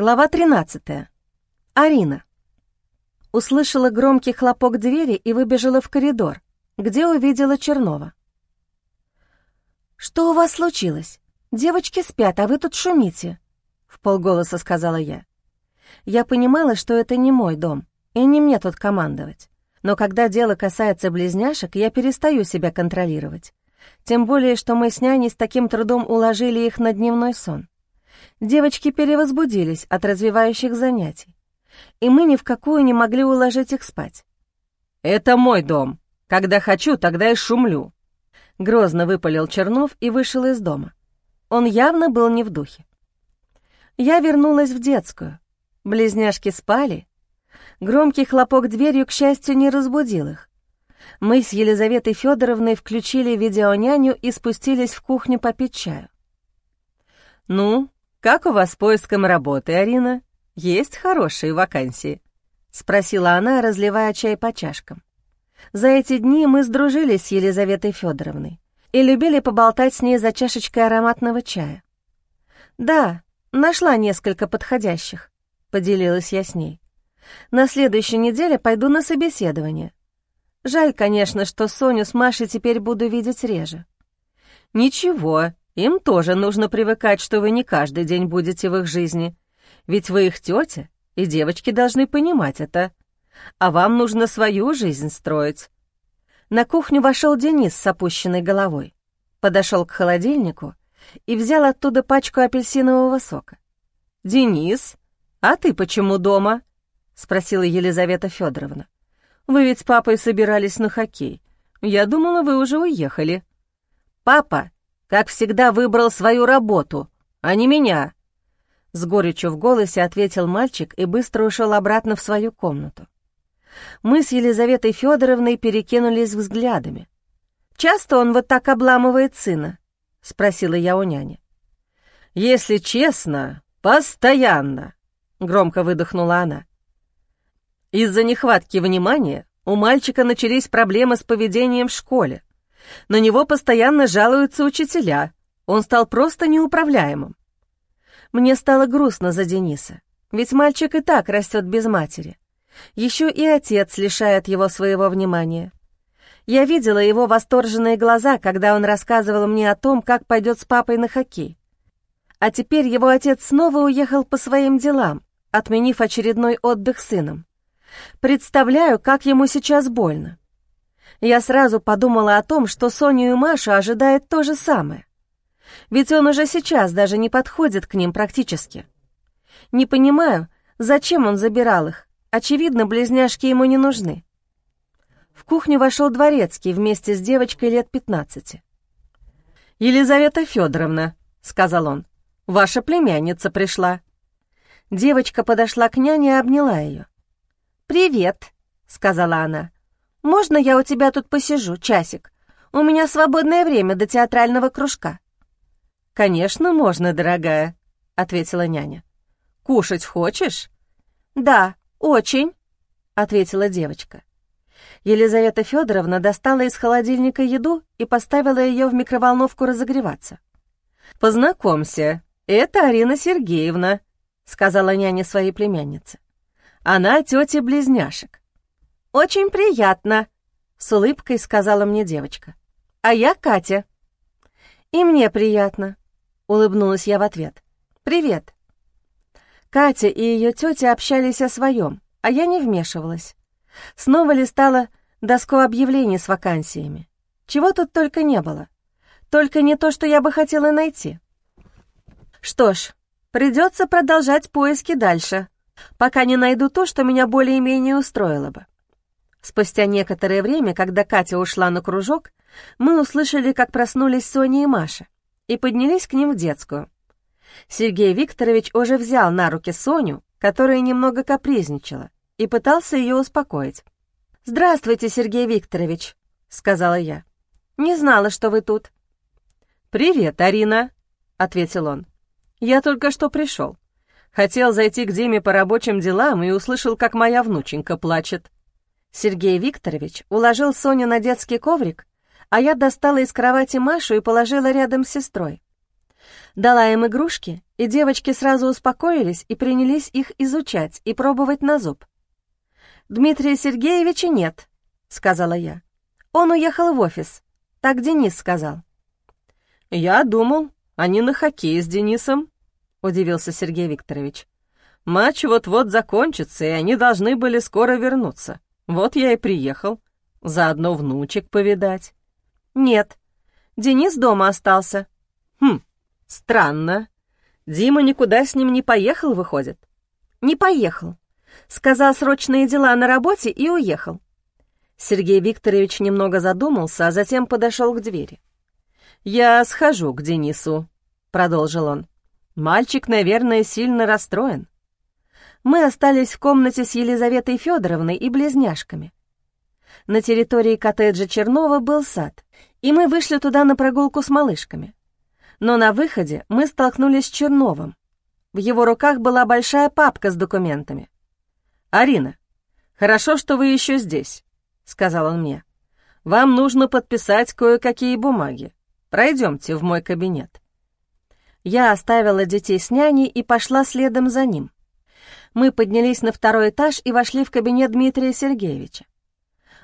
Глава 13. Арина. Услышала громкий хлопок двери и выбежала в коридор, где увидела Чернова. «Что у вас случилось? Девочки спят, а вы тут шумите», — в полголоса сказала я. Я понимала, что это не мой дом, и не мне тут командовать. Но когда дело касается близняшек, я перестаю себя контролировать. Тем более, что мы с няней с таким трудом уложили их на дневной сон. Девочки перевозбудились от развивающих занятий, и мы ни в какую не могли уложить их спать. «Это мой дом. Когда хочу, тогда и шумлю», — грозно выпалил Чернов и вышел из дома. Он явно был не в духе. Я вернулась в детскую. Близняшки спали. Громкий хлопок дверью, к счастью, не разбудил их. Мы с Елизаветой Федоровной включили видеоняню и спустились в кухню попить чаю. «Ну, как у вас с поиском работы, Арина? Есть хорошие вакансии?» — спросила она, разливая чай по чашкам. За эти дни мы сдружились с Елизаветой Федоровной и любили поболтать с ней за чашечкой ароматного чая. «Да, нашла несколько подходящих», — поделилась я с ней. «На следующей неделе пойду на собеседование. Жаль, конечно, что Соню с Машей теперь буду видеть реже». «Ничего, им тоже нужно привыкать, что вы не каждый день будете в их жизни. Ведь вы их тетя, и девочки должны понимать это. А вам нужно свою жизнь строить». На кухню вошел Денис с опущенной головой. Подошел к холодильнику и взял оттуда пачку апельсинового сока. «Денис, а ты почему дома?» — спросила Елизавета Федоровна. Вы ведь с папой собирались на хоккей. Я думала, вы уже уехали». «Папа, как всегда, выбрал свою работу, а не меня», — с горечью в голосе ответил мальчик и быстро ушел обратно в свою комнату. Мы с Елизаветой Федоровной перекинулись взглядами. «Часто он вот так обламывает сына?» — спросила я у няни. «Если честно, постоянно», — громко выдохнула она. Из-за нехватки внимания у мальчика начались проблемы с поведением в школе. На него постоянно жалуются учителя. Он стал просто неуправляемым. Мне стало грустно за Дениса, ведь мальчик и так растет без матери. Еще и отец лишает его своего внимания. Я видела его восторженные глаза, когда он рассказывал мне о том, как пойдет с папой на хоккей. А теперь его отец снова уехал по своим делам, отменив очередной отдых сыном. Представляю, как ему сейчас больно. Я сразу подумала о том, что Соню и Машу ожидает то же самое. Ведь он уже сейчас даже не подходит к ним практически. Не понимаю, зачем он забирал их. Очевидно, близняшки ему не нужны. В кухню вошел дворецкий вместе с девочкой лет пятнадцати. «Елизавета Федоровна», — сказал он, — «ваша племянница пришла». Девочка подошла к няне и обняла ее. «Привет», — сказала она. «Можно я у тебя тут посижу, часик? У меня свободное время до театрального кружка». «Конечно, можно, дорогая», — ответила няня. «Кушать хочешь?» «Да, очень», — ответила девочка. Елизавета Федоровна достала из холодильника еду и поставила ее в микроволновку разогреваться. «Познакомься, это Арина Сергеевна», — сказала няня своей племяннице. Она тетя близняшек. «Очень приятно», — с улыбкой сказала мне девочка. «А я Катя». «И мне приятно», — улыбнулась я в ответ. «Привет». Катя и ее тетя общались о своем, а я не вмешивалась. Снова листала доску объявлений с вакансиями. Чего тут только не было. Только не то, что я бы хотела найти. Что ж, придется продолжать поиски дальше пока не найду то, что меня более-менее устроило бы. Спустя некоторое время, когда Катя ушла на кружок, мы услышали, как проснулись Соня и Маша, и поднялись к ним в детскую. Сергей Викторович уже взял на руки Соню, которая немного капризничала, и пытался ее успокоить. «Здравствуйте, Сергей Викторович», — сказала я. «Не знала, что вы тут». «Привет, Арина», — ответил он. «Я только что пришел. Хотел зайти к Диме по рабочим делам и услышал, как моя внученька плачет. Сергей Викторович уложил Соню на детский коврик, а я достала из кровати Машу и положила рядом с сестрой. Дала им игрушки, и девочки сразу успокоились и принялись их изучать и пробовать на зуб. «Дмитрия Сергеевича нет», — сказала я. «Он уехал в офис», — так Денис сказал. «Я думал, они на хоккее с Денисом», — удивился Сергей Викторович. «Матч вот-вот закончится, и они должны были скоро вернуться. Вот я и приехал. Заодно внучек повидать». «Нет, Денис дома остался». «Хм, странно. Дима никуда с ним не поехал, выходит?» «Не поехал. Сказал срочные дела на работе и уехал». Сергей Викторович немного задумался, а затем подошел к двери. «Я схожу к Денису», — продолжил он. «Мальчик, наверное, сильно расстроен». Мы остались в комнате с Елизаветой Федоровной и близняшками. На территории коттеджа Чернова был сад, и мы вышли туда на прогулку с малышками. Но на выходе мы столкнулись с Черновым. В его руках была большая папка с документами. «Арина, хорошо, что вы еще здесь», — сказал он мне. «Вам нужно подписать кое-какие бумаги. Пройдемте в мой кабинет». Я оставила детей с няней и пошла следом за ним. Мы поднялись на второй этаж и вошли в кабинет Дмитрия Сергеевича.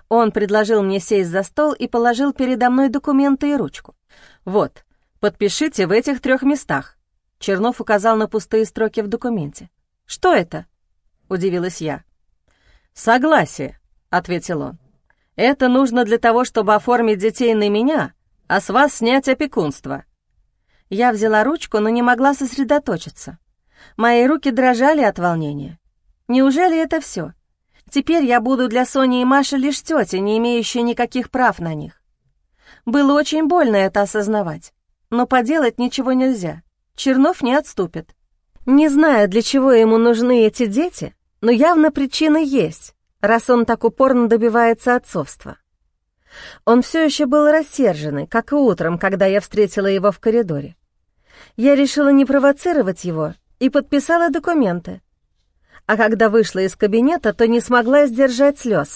Он предложил мне сесть за стол и положил передо мной документы и ручку. «Вот, подпишите в этих трех местах», — Чернов указал на пустые строки в документе. «Что это?» — удивилась я. «Согласие», — ответил он. «Это нужно для того, чтобы оформить детей на меня, а с вас снять опекунство». Я взяла ручку, но не могла сосредоточиться. Мои руки дрожали от волнения. Неужели это все? Теперь я буду для Сони и Маши лишь тетя, не имеющая никаких прав на них. Было очень больно это осознавать, но поделать ничего нельзя. Чернов не отступит. Не знаю, для чего ему нужны эти дети, но явно причины есть, раз он так упорно добивается отцовства. Он все еще был рассерженный, как и утром, когда я встретила его в коридоре. Я решила не провоцировать его и подписала документы. А когда вышла из кабинета, то не смогла сдержать слез.